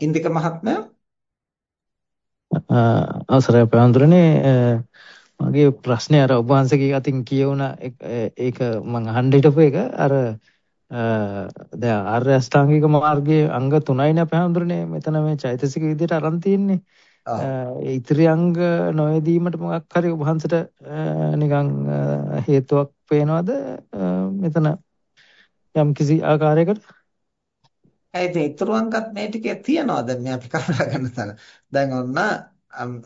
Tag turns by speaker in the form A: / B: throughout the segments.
A: ඉන්දික මහත්මයා?
B: අවසරයි පැවඳුරනේ මගේ ප්‍රශ්නේ අර ඔබ වහන්සේගේ අතින් කියවුණ ඒක මම අහන්න හිටපු එක. අර දැන් ආර්ය අෂ්ටාංගික මාර්ගයේ අංග 3යි නේ පැවඳුරනේ මෙතන මේ චෛතසික විදිහට අරන් තියෙන්නේ. ඒ ඉතිරි අංග නොයදීමට මොකක් හරි ඔබ වහන්සේට නිකන් හේතුවක් පේනවද? මෙතන යම් කිසි ආකාරයකට
A: ඒ ඒතරුවන්ගත් මේ ටිකේ තියනවාද මේ අපි කතා කරන තැන. දැන් ඔන්න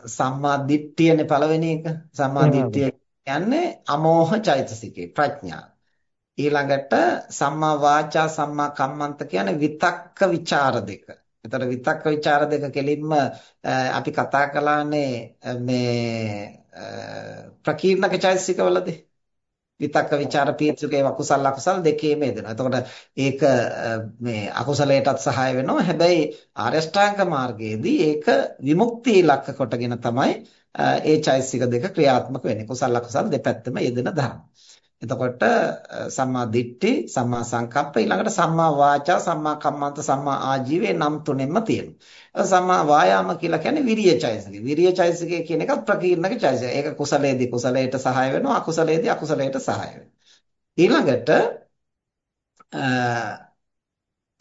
A: සම්මා දිට්ඨියනේ පළවෙනි එක. සම්මා දිට්ඨිය කියන්නේ අමෝහ චෛතසිකේ ප්‍රඥා. ඊළඟට සම්මා වාචා සම්මා කම්මන්ත කියන්නේ විතක්ක ਵਿਚාර දෙක. එතකොට විතක්ක ਵਿਚාර දෙක කෙලින්ම අපි කතා කළානේ මේ ප්‍රකීර්ණක චෛතසිකවලදී විතක්ක ਵਿਚාර පීත්‍රිකේ අකුසල අකුසල් දෙකේම යෙදෙනවා. එතකොට ඒක මේ අකුසලයටත් සහාය වෙනවා. හැබැයි ආරෂ්ඨාංග මාර්ගයේදී ඒක විමුක්තිය ඉලක්ක කොටගෙන තමයි ඒ චෛසික දෙක ක්‍රියාත්මක වෙන්නේ. කුසල අකුසල් දෙපැත්තම යෙදෙන ධර්ම. එතකොට සම්මා දිට්ඨි, සම්මා සංකප්ප ඊළඟට සම්මා වාචා, සම්මා කම්මන්ත, සම්මා ආජීවයේ නම් තුනෙන්ම තියෙනවා. සම්මා වායාම කියලා කියන්නේ විරිය චෛසිකය. විරිය චෛසිකය කියන එක ප්‍රකීර්ණක චෛසිකය. ඒක කුසලයේදී කුසලයට සහාය වෙනවා, අකුසලයේදී අකුසලයට සහාය වෙනවා. ඊළඟට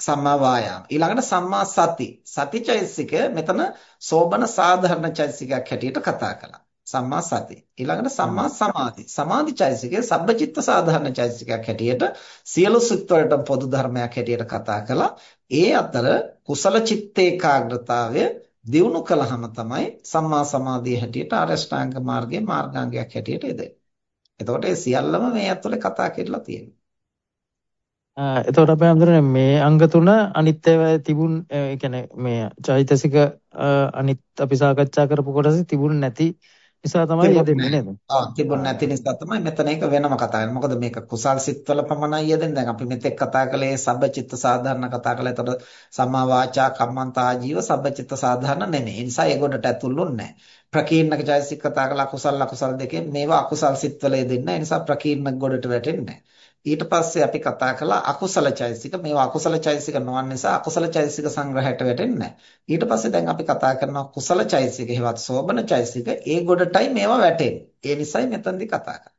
A: සම්මා වායාම ඊළඟට සම්මා සති සතිචෛසිකය මෙතන සෝබන සාධාරණ චෛසිකයක් හැටියට කතා කළා සම්මා සති. ඊළඟට සම්මා සමාධි. සමාධි චෛතසිකය සබ්බචිත්ත සාධාරණ චෛතසිකයක් හැටියට සියලු සිත් වලට පොදු ධර්මයක් හැටියට කතා කළා. ඒ අතර කුසල චිත්ත ඒකාග්‍රතාවය දියුණු කළාම තමයි සම්මා සමාධිය හැටියට අරෂ්ඨාංග මාර්ගයේ මාර්ගාංගයක් හැටියට එදෙන්නේ. එතකොට ඒ සියල්ලම මේ ඇතුලේ කතා කරලා තියෙනවා.
B: එතකොට අපි හඳුනන්නේ මේ අංග තුන අනිත් ඒවා තිබුණ ඒ කියන්නේ මේ චෛතසික අනිත් අපි සාකච්ඡා කරපු කොටසේ තිබුණ නැති නිසා තමයි යෙදෙන්නේ නේද?
A: ආ තිබුණ නැති නිසා තමයි මෙතන එක වෙනම කතා කරන්නේ. මොකද මේක කුසල් සිත්වල පමණයි යෙදෙන්නේ. දැන් අපි මෙතෙක් කතා කළේ සබ්බචිත්ත සාධාරණ කතා කළා. එතකොට සම්මා වාචා කම්මන්ත ආජීව සබ්බචිත්ත සාධාරණ නෙමෙයි. ඒ නිසා ඒගොඩට ඇතුළුන්නේ නැහැ. ප්‍රකීර්ණක චෛතසික කතා කළා කුසල අකුසල් දෙකෙන් මේවා අකුසල් සිත්වල යෙදෙන්නේ නැහැ. ඒ නිසා ප්‍රකීර්ණක ගොඩට වැටෙන්නේ නැහැ. ඊට පස්සේ අපි කතා කළා අකුසල චෛතසික මේවා අකුසල චෛතසික නොවන නිසා අකුසල චෛතසික සංග්‍රහයට වැටෙන්නේ නැහැ. ඊට පස්සේ දැන් අපි කතා කරනවා කුසල චෛතසික හේවත් සෝබන චෛතසික ඒ ගොඩටයි මේවා වැටෙන්නේ. ඒ නිසයි මෙතනදී කතා කරන්නේ.